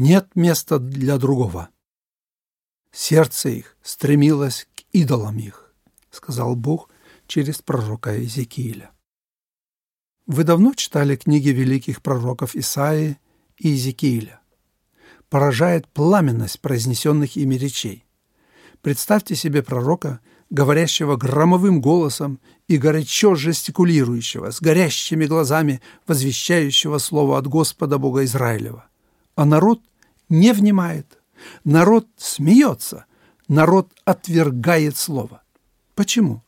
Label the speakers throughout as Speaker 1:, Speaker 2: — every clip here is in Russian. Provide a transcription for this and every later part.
Speaker 1: нет места для другого. Сердце их стремилось к идолам их, сказал Бог через пророка Иезекииля. Вы давно читали книги великих пророков Исаии и Иезекииля. Поражает пламенность произнесенных ими речей. Представьте себе пророка, говорящего громовым голосом и горячо жестикулирующего, с горящими глазами, возвещающего слово от Господа Бога Израилева. А народ не внимает, народ смеется, народ отвергает слово. Почему?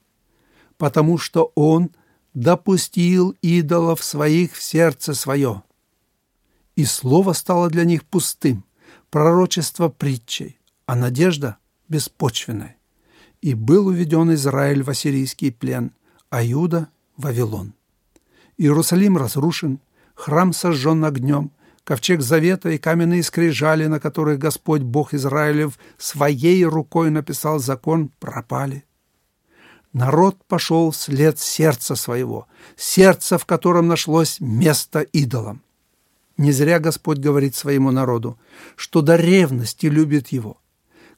Speaker 1: Потому что он допустил идолов своих в сердце свое. И слово стало для них пустым, пророчество притчей, а надежда беспочвенной. И был уведен Израиль в ассирийский плен, а Иуда – Вавилон. Иерусалим разрушен, храм сожжен огнем, ковчег завета и каменные скрижали, на которых Господь Бог Израилев своей рукой написал закон, пропали. Народ пошел вслед сердца своего, сердца, в котором нашлось место идолам. Не зря Господь говорит своему народу, что до ревности любит его.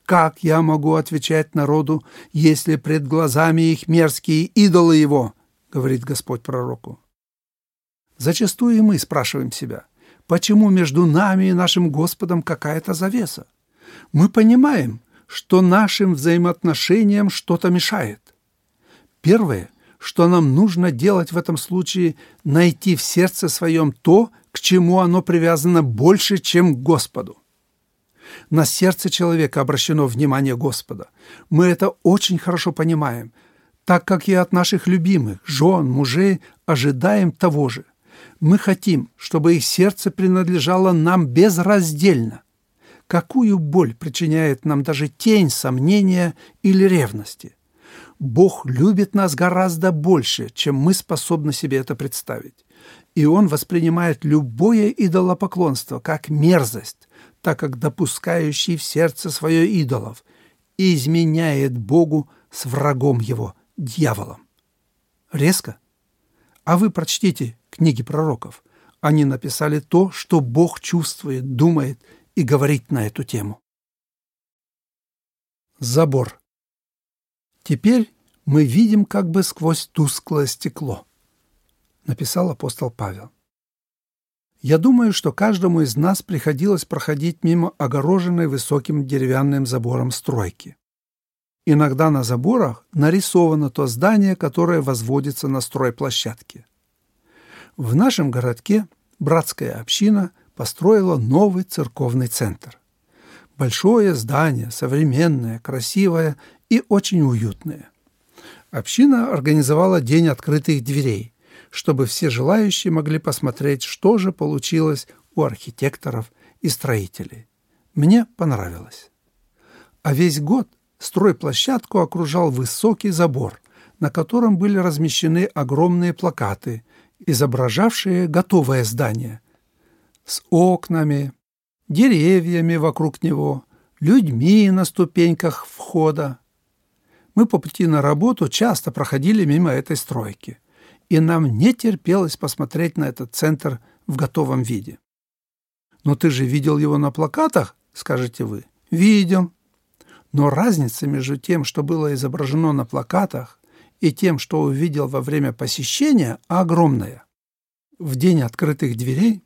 Speaker 1: Как я могу отвечать народу, если пред глазами их мерзкие идолы его, говорит Господь пророку. Зачастую мы спрашиваем себя, почему между нами и нашим Господом какая-то завеса? Мы понимаем, что нашим взаимоотношениям что-то мешает. Первое, что нам нужно делать в этом случае, найти в сердце своем то, к чему оно привязано больше, чем к Господу. На сердце человека обращено внимание Господа. Мы это очень хорошо понимаем, так как и от наших любимых, жен, мужей ожидаем того же. Мы хотим, чтобы их сердце принадлежало нам безраздельно. Какую боль причиняет нам даже тень сомнения или ревности? Бог любит нас гораздо больше, чем мы способны себе это представить. И Он воспринимает любое идолопоклонство как мерзость, так как допускающий в сердце свое идолов изменяет Богу с врагом его, дьяволом. Резко? А вы прочтите книги пророков. Они написали то, что Бог чувствует, думает и говорит на эту тему. Забор. Теперь мы видим как бы сквозь тусклое стекло, написал апостол Павел. Я думаю, что каждому из нас приходилось проходить мимо огороженной высоким деревянным забором стройки. Иногда на заборах нарисовано то здание, которое возводится на стройплощадке. В нашем городке братская община построила новый церковный центр. Большое здание, современное, красивое и очень уютное. Община организовала День открытых дверей, чтобы все желающие могли посмотреть, что же получилось у архитекторов и строителей. Мне понравилось. А весь год стройплощадку окружал высокий забор, на котором были размещены огромные плакаты, изображавшие готовое здание с окнами, деревьями вокруг него, людьми на ступеньках входа. Мы по пути на работу часто проходили мимо этой стройки и нам не терпелось посмотреть на этот центр в готовом виде. «Но ты же видел его на плакатах?» – скажете вы. «Видел». Но разница между тем, что было изображено на плакатах, и тем, что увидел во время посещения, огромная. В день открытых дверей,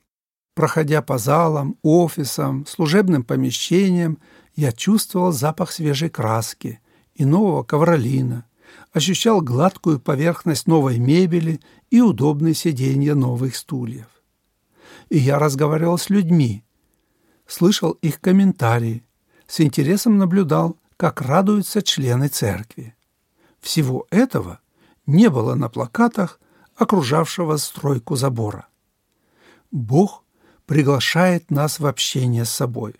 Speaker 1: проходя по залам, офисам, служебным помещениям, я чувствовал запах свежей краски и нового ковролина, ощущал гладкую поверхность новой мебели и удобные сиденья новых стульев. И я разговаривал с людьми, слышал их комментарии, с интересом наблюдал, как радуются члены церкви. Всего этого не было на плакатах, окружавшего стройку забора. Бог приглашает нас в общение с собой.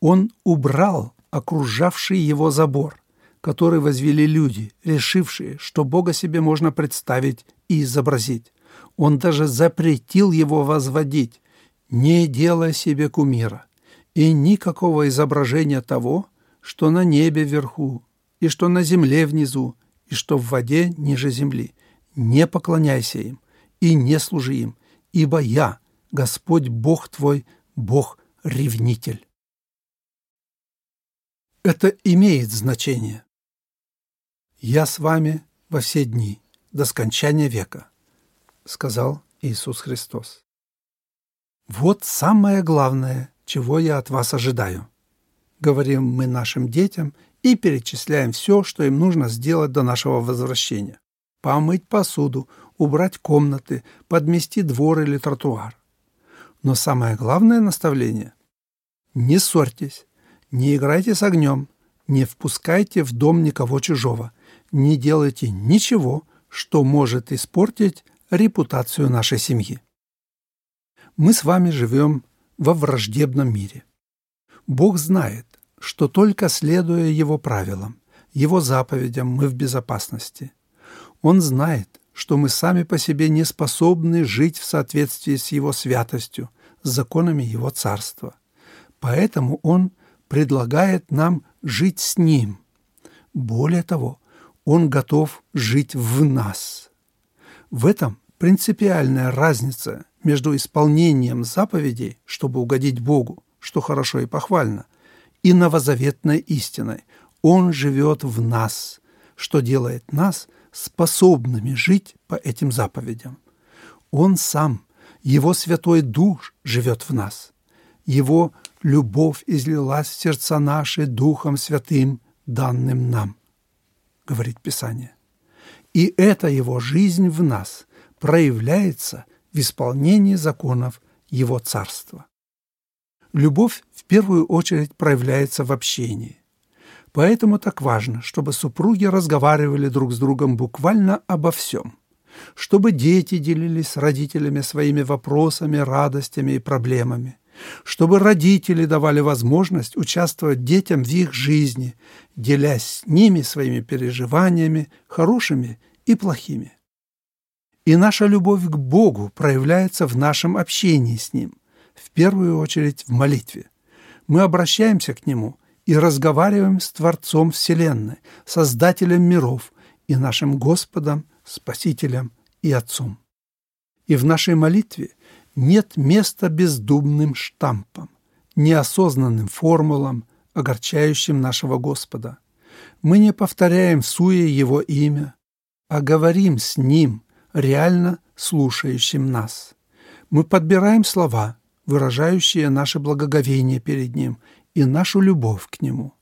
Speaker 1: Он убрал окружавший его забор – который возвели люди, решившие, что Бога себе можно представить и изобразить. Он даже запретил его возводить, не делая себе кумира, и никакого изображения того, что на небе вверху, и что на земле внизу, и что в воде ниже земли. Не поклоняйся им и не служи им, ибо я, Господь Бог твой, Бог ревнитель. Это имеет значение. «Я с вами во все дни, до скончания века», — сказал Иисус Христос. «Вот самое главное, чего я от вас ожидаю», — говорим мы нашим детям и перечисляем все, что им нужно сделать до нашего возвращения. Помыть посуду, убрать комнаты, подмести двор или тротуар. Но самое главное наставление – не ссорьтесь, не играйте с огнем, не впускайте в дом никого чужого, не делайте ничего, что может испортить репутацию нашей семьи. Мы с вами живем во враждебном мире. Бог знает, что только следуя Его правилам, Его заповедям мы в безопасности. Он знает, что мы сами по себе не способны жить в соответствии с Его святостью, с законами Его Царства. Поэтому Он предлагает нам жить с Ним. Более того, Он готов жить в нас. В этом принципиальная разница между исполнением заповедей, чтобы угодить Богу, что хорошо и похвально, и новозаветной истиной. Он живет в нас, что делает нас способными жить по этим заповедям. Он сам, Его Святой Дух живет в нас. Его любовь излилась в сердца наши Духом Святым, данным нам, говорит Писание. И эта Его жизнь в нас проявляется в исполнении законов Его Царства. Любовь в первую очередь проявляется в общении. Поэтому так важно, чтобы супруги разговаривали друг с другом буквально обо всем, чтобы дети делились с родителями своими вопросами, радостями и проблемами, чтобы родители давали возможность участвовать детям в их жизни, делясь с ними своими переживаниями, хорошими и плохими. И наша любовь к Богу проявляется в нашем общении с Ним, в первую очередь в молитве. Мы обращаемся к Нему и разговариваем с Творцом Вселенной, Создателем миров и нашим Господом, Спасителем и Отцом. И в нашей молитве нет места бездумным штампам, неосознанным формулам, огорчающим нашего Господа. Мы не повторяем суе Его имя, а говорим с Ним, реально слушающим нас. Мы подбираем слова, выражающие наше благоговение перед Ним и нашу любовь к Нему.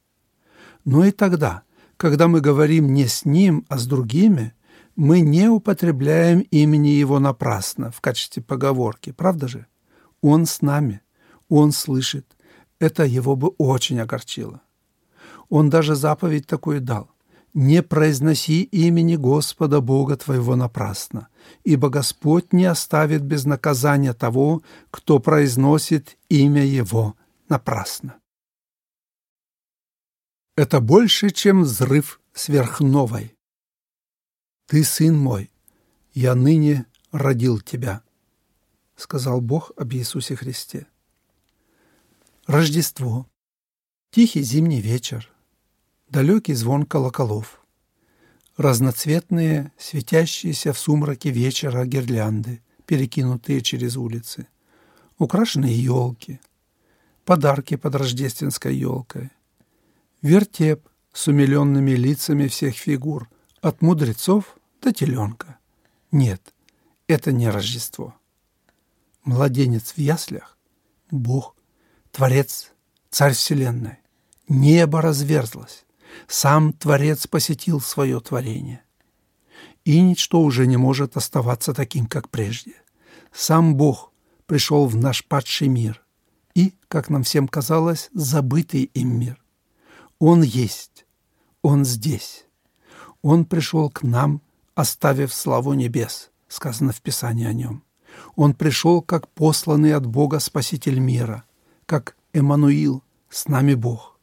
Speaker 1: Но и тогда, когда мы говорим не с Ним, а с другими, мы не употребляем имени Его напрасно в качестве поговорки, правда же? Он с нами, Он слышит. Это Его бы очень огорчило. Он даже заповедь такую дал не произноси имени Господа Бога твоего напрасно, ибо Господь не оставит без наказания того, кто произносит имя Его напрасно. Это больше, чем взрыв сверхновой. «Ты, сын мой, я ныне родил тебя», — сказал Бог об Иисусе Христе. Рождество. Тихий зимний вечер далекий звон колоколов, разноцветные, светящиеся в сумраке вечера гирлянды, перекинутые через улицы, украшенные елки, подарки под рождественской елкой, вертеп с умиленными лицами всех фигур, от мудрецов до теленка. Нет, это не Рождество. Младенец в яслях – Бог, Творец, Царь Вселенной. Небо разверзлось сам Творец посетил свое творение. И ничто уже не может оставаться таким, как прежде. Сам Бог пришел в наш падший мир и, как нам всем казалось, забытый им мир. Он есть, Он здесь. Он пришел к нам, оставив славу небес, сказано в Писании о нем. Он пришел как посланный от Бога Спаситель мира, как Эммануил, с нами Бог.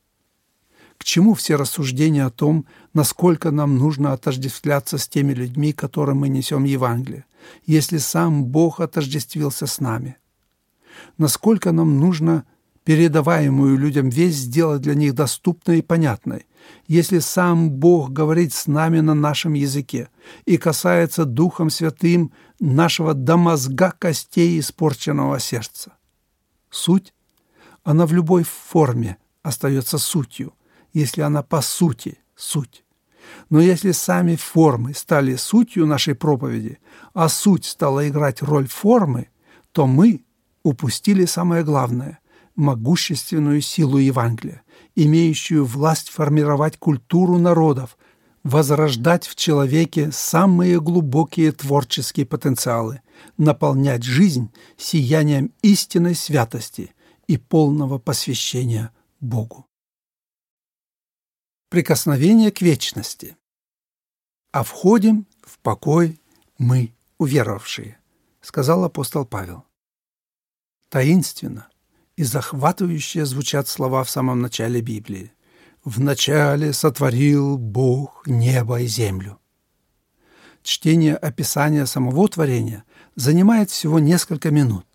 Speaker 1: К чему все рассуждения о том, насколько нам нужно отождествляться с теми людьми, которым мы несем Евангелие, если сам Бог отождествился с нами? Насколько нам нужно передаваемую людям весть сделать для них доступной и понятной, если сам Бог говорит с нами на нашем языке и касается Духом Святым нашего до мозга костей испорченного сердца. Суть Она в любой форме остается сутью, если она по сути суть. Но если сами формы стали сутью нашей проповеди, а суть стала играть роль формы, то мы упустили самое главное – могущественную силу Евангелия, имеющую власть формировать культуру народов, возрождать в человеке самые глубокие творческие потенциалы, наполнять жизнь сиянием истинной святости и полного посвящения Богу. Прикосновение к вечности. «А входим в покой мы, уверовавшие», — сказал апостол Павел. Таинственно и захватывающе звучат слова в самом начале Библии. «В начале сотворил Бог небо и землю». Чтение описания самого творения занимает всего несколько минут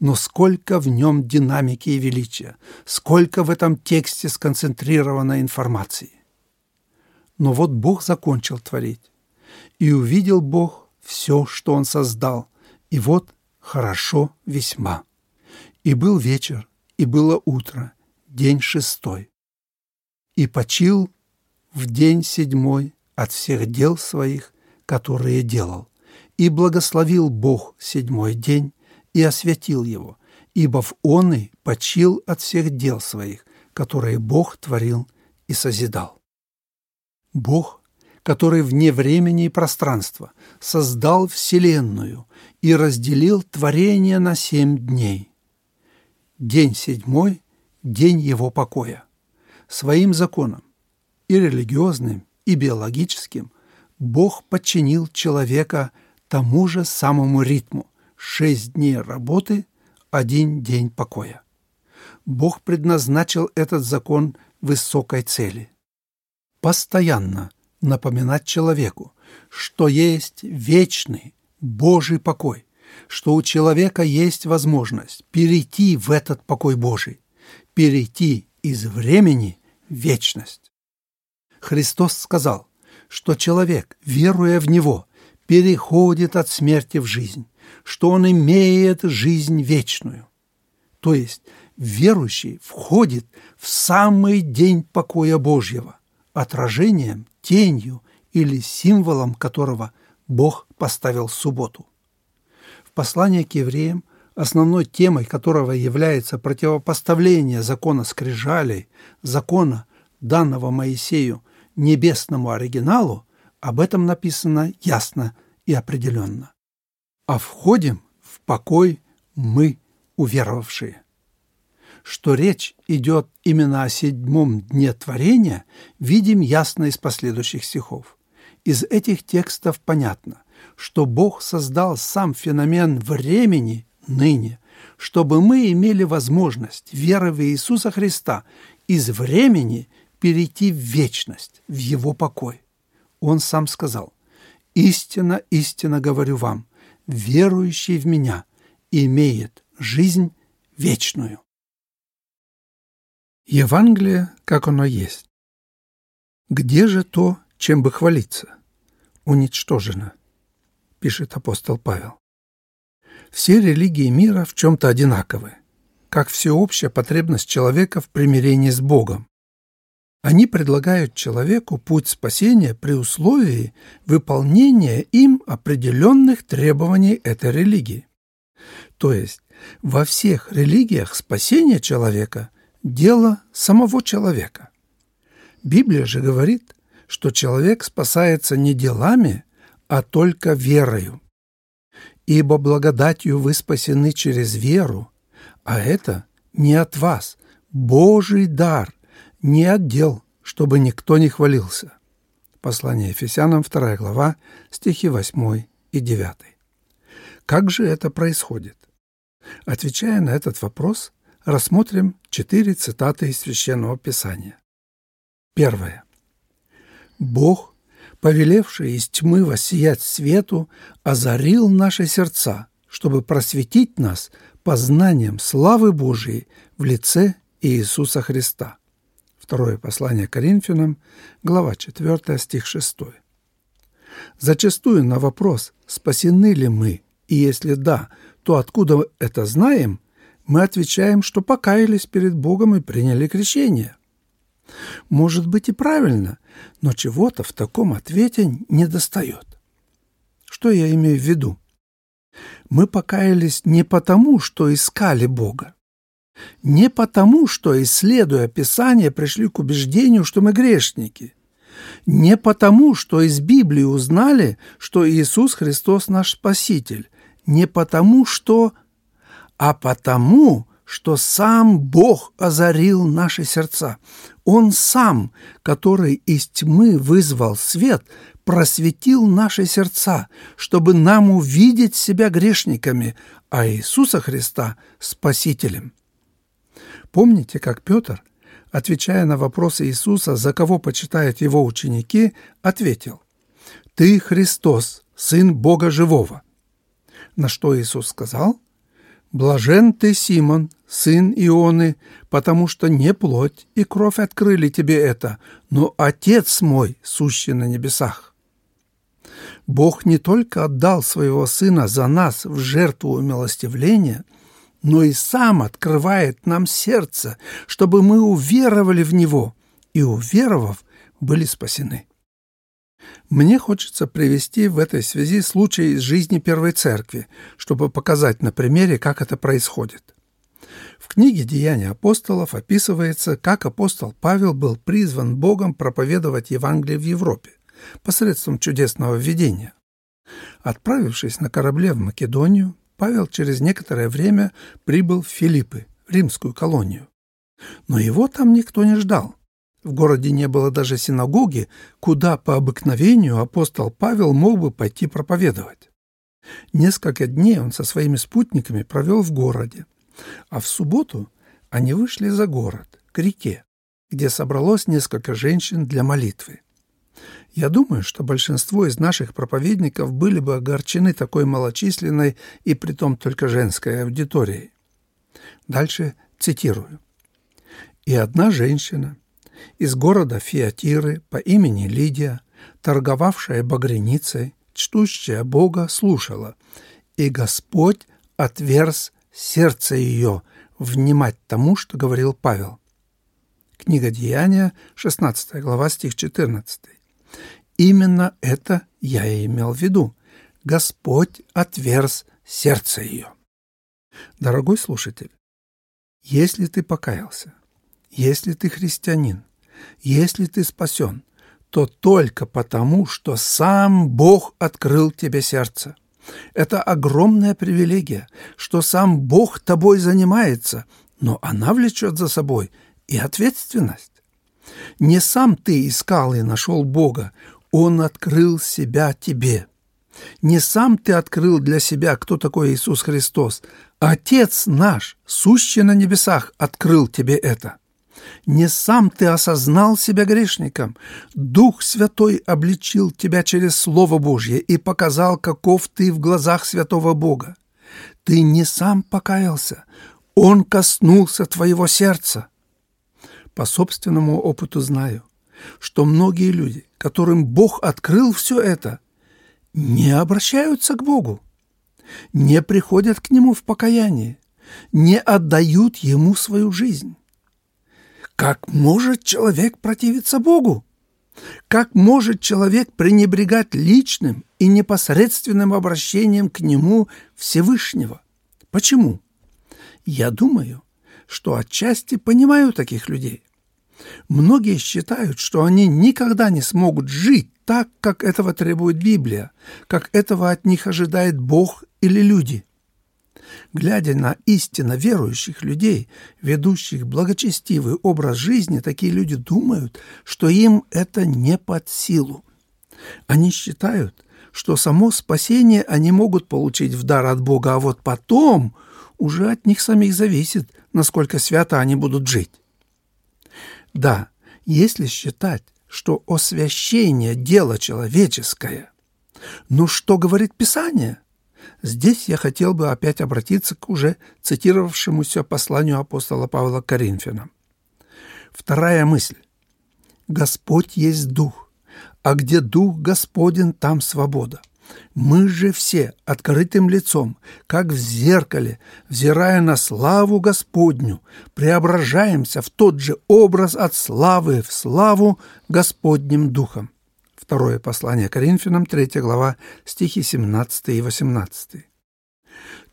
Speaker 1: но сколько в нем динамики и величия, сколько в этом тексте сконцентрировано информации. Но вот Бог закончил творить, и увидел Бог все, что Он создал, и вот хорошо весьма. И был вечер, и было утро, день шестой. И почил в день седьмой от всех дел своих, которые делал, и благословил Бог седьмой день и освятил его, ибо в он и почил от всех дел своих, которые Бог творил и созидал. Бог, который вне времени и пространства создал Вселенную и разделил творение на семь дней. День седьмой – день его покоя. Своим законом, и религиозным, и биологическим, Бог подчинил человека тому же самому ритму, шесть дней работы, один день покоя. Бог предназначил этот закон высокой цели. Постоянно напоминать человеку, что есть вечный Божий покой, что у человека есть возможность перейти в этот покой Божий, перейти из времени в вечность. Христос сказал, что человек, веруя в Него, переходит от смерти в жизнь, что он имеет жизнь вечную. То есть верующий входит в самый день покоя Божьего, отражением, тенью или символом которого Бог поставил субботу. В послании к евреям, основной темой которого является противопоставление закона скрижалей, закона, данного Моисею, небесному оригиналу, об этом написано ясно и определенно а входим в покой мы, уверовавшие. Что речь идет именно о седьмом дне творения, видим ясно из последующих стихов. Из этих текстов понятно, что Бог создал сам феномен времени ныне, чтобы мы имели возможность, веры в Иисуса Христа, из времени перейти в вечность, в Его покой. Он сам сказал, «Истинно, истинно говорю вам, верующий в Меня имеет жизнь вечную. Евангелие, как оно есть. Где же то, чем бы хвалиться? Уничтожено, пишет апостол Павел. Все религии мира в чем-то одинаковы, как всеобщая потребность человека в примирении с Богом, они предлагают человеку путь спасения при условии выполнения им определенных требований этой религии. То есть во всех религиях спасение человека – дело самого человека. Библия же говорит, что человек спасается не делами, а только верою. Ибо благодатью вы спасены через веру, а это не от вас, Божий дар, не отдел, чтобы никто не хвалился. Послание Ефесянам, 2 глава, стихи 8 и 9. Как же это происходит? Отвечая на этот вопрос, рассмотрим четыре цитаты из Священного Писания. Первое. Бог, повелевший из тьмы воссиять свету, озарил наши сердца, чтобы просветить нас познанием славы Божией в лице Иисуса Христа. Второе послание Коринфянам, глава 4, стих 6. Зачастую на вопрос, спасены ли мы, и если да, то откуда это знаем, мы отвечаем, что покаялись перед Богом и приняли крещение. Может быть и правильно, но чего-то в таком ответе не достает. Что я имею в виду? Мы покаялись не потому, что искали Бога, не потому, что, исследуя Писание, пришли к убеждению, что мы грешники, не потому, что из Библии узнали, что Иисус Христос наш Спаситель, не потому, что, а потому, что сам Бог озарил наши сердца. Он сам, который из тьмы вызвал свет, просветил наши сердца, чтобы нам увидеть себя грешниками, а Иисуса Христа – Спасителем. Помните, как Петр, отвечая на вопросы Иисуса, за кого почитают его ученики, ответил «Ты Христос, Сын Бога Живого». На что Иисус сказал «Блажен ты, Симон, сын Ионы, потому что не плоть и кровь открыли тебе это, но Отец мой, сущий на небесах». Бог не только отдал своего Сына за нас в жертву умилостивления, но и сам открывает нам сердце, чтобы мы уверовали в Него и, уверовав, были спасены. Мне хочется привести в этой связи случай из жизни Первой Церкви, чтобы показать на примере, как это происходит. В книге «Деяния апостолов» описывается, как апостол Павел был призван Богом проповедовать Евангелие в Европе посредством чудесного видения. Отправившись на корабле в Македонию, Павел через некоторое время прибыл в Филиппы, римскую колонию. Но его там никто не ждал. В городе не было даже синагоги, куда по обыкновению апостол Павел мог бы пойти проповедовать. Несколько дней он со своими спутниками провел в городе, а в субботу они вышли за город, к реке, где собралось несколько женщин для молитвы. Я думаю, что большинство из наших проповедников были бы огорчены такой малочисленной и притом только женской аудиторией. Дальше цитирую. «И одна женщина из города Фиатиры по имени Лидия, торговавшая багряницей, чтущая Бога, слушала, и Господь отверз сердце ее внимать тому, что говорил Павел». Книга Деяния, 16 глава, стих 14. Именно это я и имел в виду. Господь отверз сердце ее. Дорогой слушатель, если ты покаялся, если ты христианин, если ты спасен, то только потому, что сам Бог открыл тебе сердце. Это огромная привилегия, что сам Бог тобой занимается, но она влечет за собой и ответственность. Не сам ты искал и нашел Бога, Он открыл себя тебе. Не сам ты открыл для себя, кто такой Иисус Христос. Отец наш, сущий на небесах, открыл тебе это. Не сам ты осознал себя грешником. Дух Святой обличил тебя через Слово Божье и показал, каков ты в глазах Святого Бога. Ты не сам покаялся, Он коснулся твоего сердца. По собственному опыту знаю, что многие люди, которым Бог открыл все это, не обращаются к Богу, не приходят к Нему в покаяние, не отдают Ему свою жизнь. Как может человек противиться Богу? Как может человек пренебрегать личным и непосредственным обращением к Нему Всевышнего? Почему? Я думаю, что отчасти понимаю таких людей. Многие считают, что они никогда не смогут жить так, как этого требует Библия, как этого от них ожидает Бог или люди. Глядя на истинно верующих людей, ведущих благочестивый образ жизни, такие люди думают, что им это не под силу. Они считают, что само спасение они могут получить в дар от Бога, а вот потом уже от них самих зависит, насколько свято они будут жить. Да, если считать, что освящение – дело человеческое. Но что говорит Писание? Здесь я хотел бы опять обратиться к уже цитировавшемуся посланию апостола Павла к Коринфянам. Вторая мысль. Господь есть Дух, а где Дух Господен, там свобода. Мы же все открытым лицом, как в зеркале, взирая на славу Господню, преображаемся в тот же образ от славы в славу Господним Духом. Второе послание Коринфянам, 3 глава, стихи 17 и 18.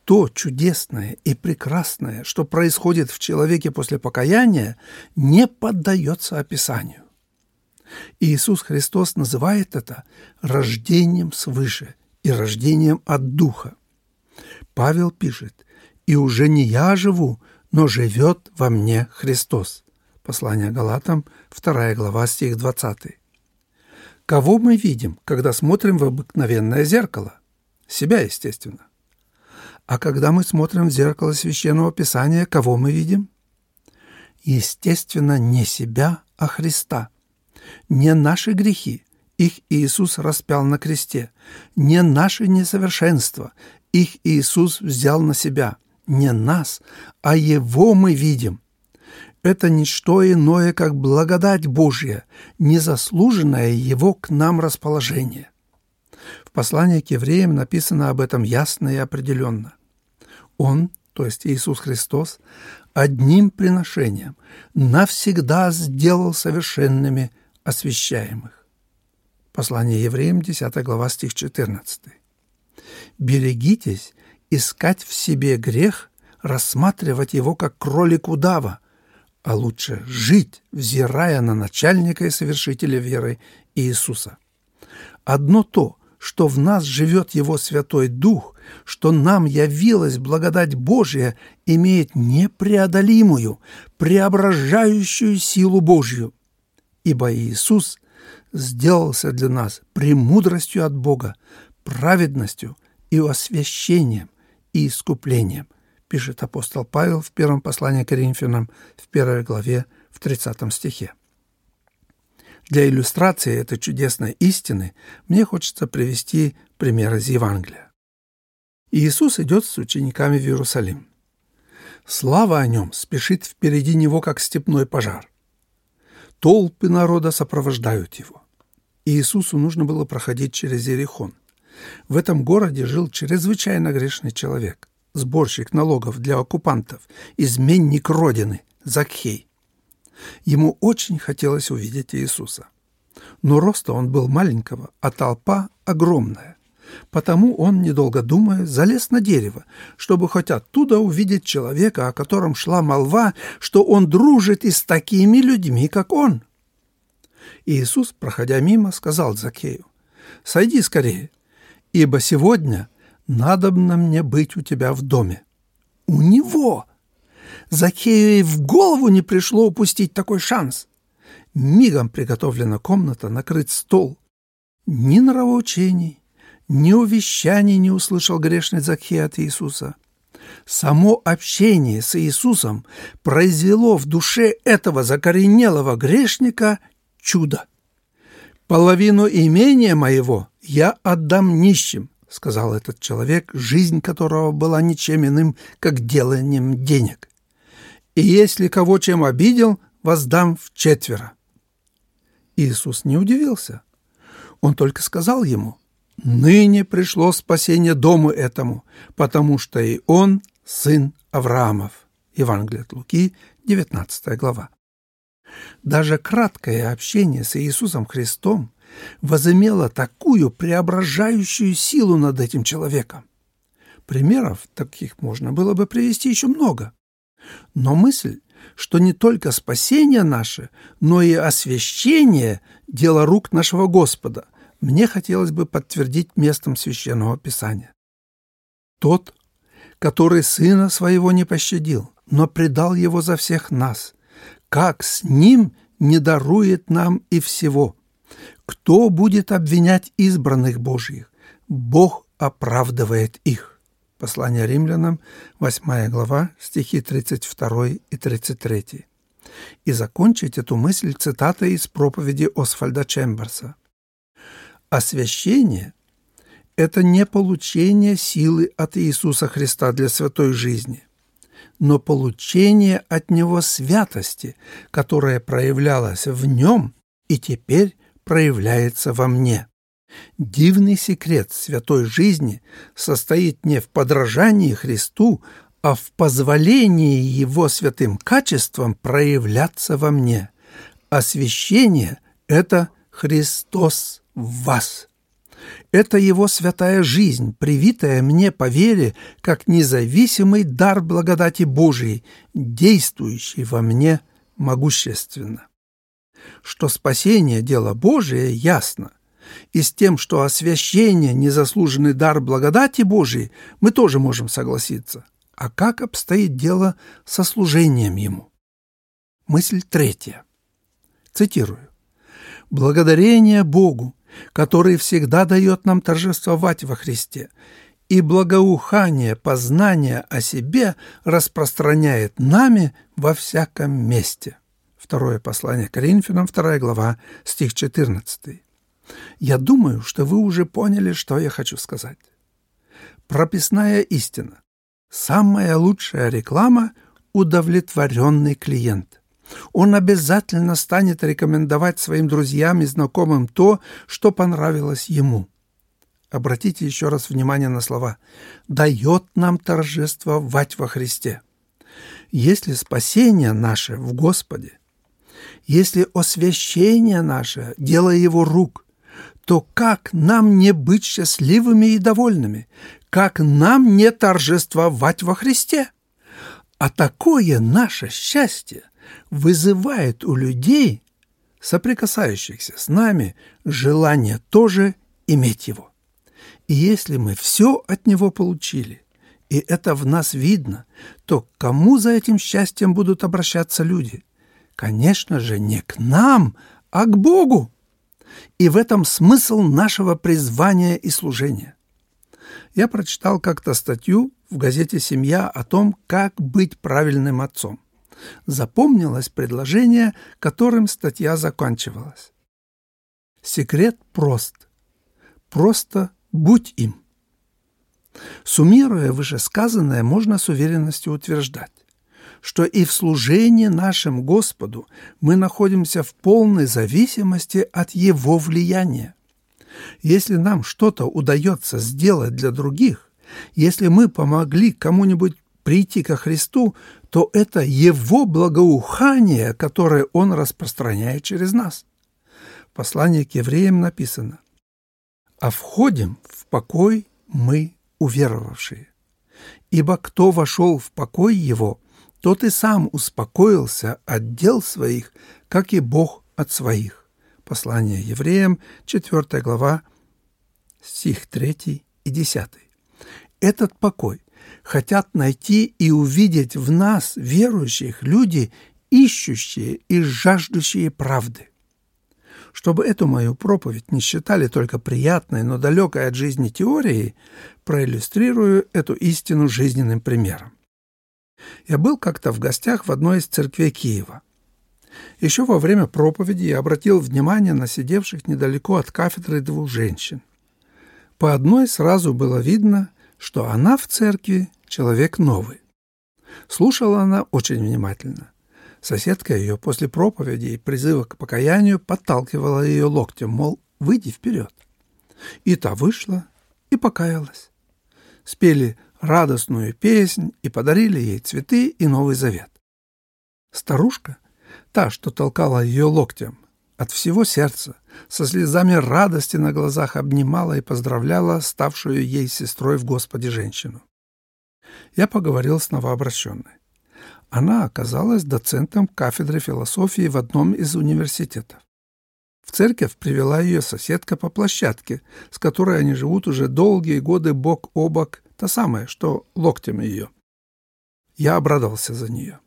Speaker 1: То чудесное и прекрасное, что происходит в человеке после покаяния, не поддается описанию. Иисус Христос называет это рождением свыше и рождением от Духа. Павел пишет, «И уже не я живу, но живет во мне Христос». Послание Галатам, 2 глава, стих 20. Кого мы видим, когда смотрим в обыкновенное зеркало? Себя, естественно. А когда мы смотрим в зеркало Священного Писания, кого мы видим? Естественно, не себя, а Христа. Не наши грехи, их Иисус распял на кресте. Не наши несовершенства, их Иисус взял на себя. Не нас, а Его мы видим. Это не что иное, как благодать Божья, незаслуженное Его к нам расположение. В послании к евреям написано об этом ясно и определенно. Он, то есть Иисус Христос, одним приношением навсегда сделал совершенными освящаемых. Послание евреям, 10 глава, стих 14. «Берегитесь искать в себе грех, рассматривать его как кролик удава, а лучше жить, взирая на начальника и совершителя веры Иисуса. Одно то, что в нас живет Его Святой Дух, что нам явилась благодать Божья, имеет непреодолимую, преображающую силу Божью. Ибо Иисус сделался для нас премудростью от Бога, праведностью и освящением и искуплением – пишет апостол Павел в первом послании к Коринфянам в первой главе в 30 стихе. Для иллюстрации этой чудесной истины мне хочется привести пример из Евангелия. Иисус идет с учениками в Иерусалим. Слава о нем спешит впереди него, как степной пожар. Толпы народа сопровождают его. Иисусу нужно было проходить через Иерихон. В этом городе жил чрезвычайно грешный человек сборщик налогов для оккупантов, изменник Родины, Закхей. Ему очень хотелось увидеть Иисуса. Но роста он был маленького, а толпа огромная. Потому он, недолго думая, залез на дерево, чтобы хоть оттуда увидеть человека, о котором шла молва, что он дружит и с такими людьми, как он. Иисус, проходя мимо, сказал Закею, «Сойди скорее, ибо сегодня надобно мне быть у тебя в доме». У него! Закею и в голову не пришло упустить такой шанс. Мигом приготовлена комната, накрыт стол. Ни нравоучений, ни увещаний не услышал грешный Закхей от Иисуса. Само общение с Иисусом произвело в душе этого закоренелого грешника чудо. «Половину имения моего я отдам нищим, сказал этот человек, жизнь которого была ничем иным, как деланием денег. «И если кого чем обидел, воздам в четверо». Иисус не удивился. Он только сказал ему, «Ныне пришло спасение дому этому, потому что и он сын Авраамов». Евангелие от Луки, 19 глава. Даже краткое общение с Иисусом Христом возымела такую преображающую силу над этим человеком. Примеров таких можно было бы привести еще много. Но мысль, что не только спасение наше, но и освящение – дело рук нашего Господа, мне хотелось бы подтвердить местом Священного Писания. Тот, который Сына Своего не пощадил, но предал Его за всех нас, как с Ним не дарует нам и всего – кто будет обвинять избранных Божьих? Бог оправдывает их. Послание римлянам, 8 глава, стихи 32 и 33. И закончить эту мысль цитатой из проповеди Освальда Чемберса. Освящение – это не получение силы от Иисуса Христа для святой жизни, но получение от Него святости, которая проявлялась в Нем и теперь проявляется во мне. Дивный секрет святой жизни состоит не в подражании Христу, а в позволении Его святым качествам проявляться во мне. Освящение – это Христос в вас. Это Его святая жизнь, привитая мне по вере, как независимый дар благодати Божией, действующий во мне могущественно. Что спасение – дело Божие, ясно – и с тем, что освящение – незаслуженный дар благодати Божией, мы тоже можем согласиться. А как обстоит дело со служением Ему? Мысль третья. Цитирую. «Благодарение Богу, который всегда дает нам торжествовать во Христе, и благоухание познания о себе распространяет нами во всяком месте». Второе послание Коринфянам, 2 глава, стих 14. Я думаю, что вы уже поняли, что я хочу сказать. Прописная истина. Самая лучшая реклама – удовлетворенный клиент. Он обязательно станет рекомендовать своим друзьям и знакомым то, что понравилось ему. Обратите еще раз внимание на слова «дает нам торжествовать во Христе». Если спасение наше в Господе, если освящение наше – дело Его рук, то как нам не быть счастливыми и довольными? Как нам не торжествовать во Христе? А такое наше счастье вызывает у людей, соприкасающихся с нами, желание тоже иметь его. И если мы все от него получили, и это в нас видно, то к кому за этим счастьем будут обращаться люди? Конечно же, не к нам, а к Богу. И в этом смысл нашего призвания и служения. Я прочитал как-то статью в газете «Семья» о том, как быть правильным отцом. Запомнилось предложение, которым статья заканчивалась. Секрет прост. Просто будь им. Суммируя вышесказанное, можно с уверенностью утверждать, что и в служении нашим Господу мы находимся в полной зависимости от Его влияния. Если нам что-то удается сделать для других, если мы помогли кому-нибудь прийти ко Христу, то это Его благоухание, которое Он распространяет через нас. В послании к евреям написано «А входим в покой мы уверовавшие. Ибо кто вошел в покой Его, тот и сам успокоился от дел своих, как и Бог от своих. Послание евреям, 4 глава, стих 3 и 10. Этот покой хотят найти и увидеть в нас, верующих, люди, ищущие и жаждущие правды. Чтобы эту мою проповедь не считали только приятной, но далекой от жизни теорией, проиллюстрирую эту истину жизненным примером. Я был как-то в гостях в одной из церквей Киева. Еще во время проповеди я обратил внимание на сидевших недалеко от кафедры двух женщин. По одной сразу было видно, что она в церкви человек новый. Слушала она очень внимательно. Соседка ее после проповеди и призыва к покаянию подталкивала ее локтем, мол, выйди вперед. И та вышла и покаялась. Спели радостную песнь и подарили ей цветы и Новый Завет. Старушка, та, что толкала ее локтем, от всего сердца, со слезами радости на глазах обнимала и поздравляла ставшую ей сестрой в Господе женщину. Я поговорил с новообращенной. Она оказалась доцентом кафедры философии в одном из университетов. В церковь привела ее соседка по площадке, с которой они живут уже долгие годы бок о бок Та самая, что локтем ее. Я обрадовался за нее.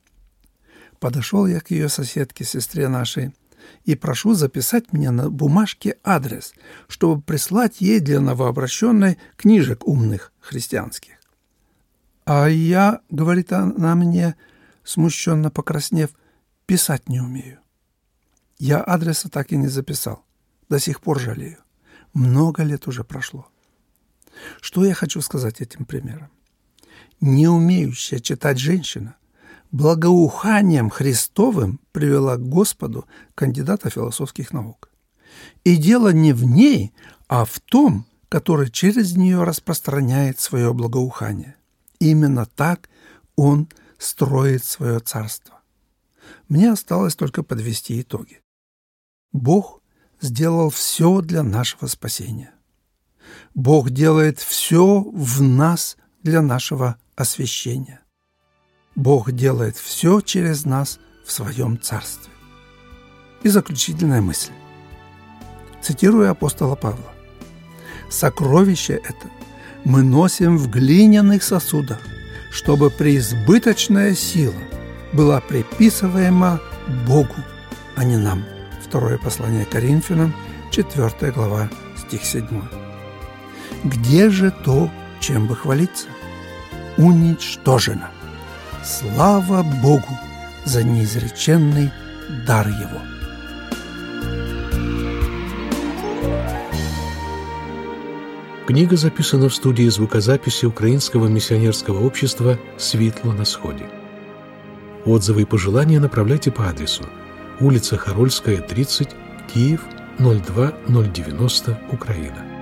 Speaker 1: Подошел я к ее соседке, сестре нашей, и прошу записать мне на бумажке адрес, чтобы прислать ей для новообращенной книжек умных христианских. «А я, — говорит она мне, смущенно покраснев, — писать не умею». Я адреса так и не записал. До сих пор жалею. Много лет уже прошло. Что я хочу сказать этим примером? Не умеющая читать женщина благоуханием Христовым привела к Господу кандидата философских наук. И дело не в ней, а в том, который через нее распространяет свое благоухание. Именно так Он строит свое царство. Мне осталось только подвести итоги. Бог сделал все для нашего спасения. Бог делает все в нас для нашего освящения. Бог делает все через нас в своем царстве. И заключительная мысль. Цитирую апостола Павла. «Сокровище это мы носим в глиняных сосудах, чтобы преизбыточная сила была приписываема Богу, а не нам». Второе послание Коринфянам, 4 глава, стих 7. Где же то, чем бы хвалиться? Уничтожено. Слава Богу за неизреченный дар Его.
Speaker 2: Книга записана в студии звукозаписи Украинского миссионерского общества «Светло на сходе». Отзывы и пожелания направляйте по адресу улица Харольская, 30, Киев, 02090, Украина.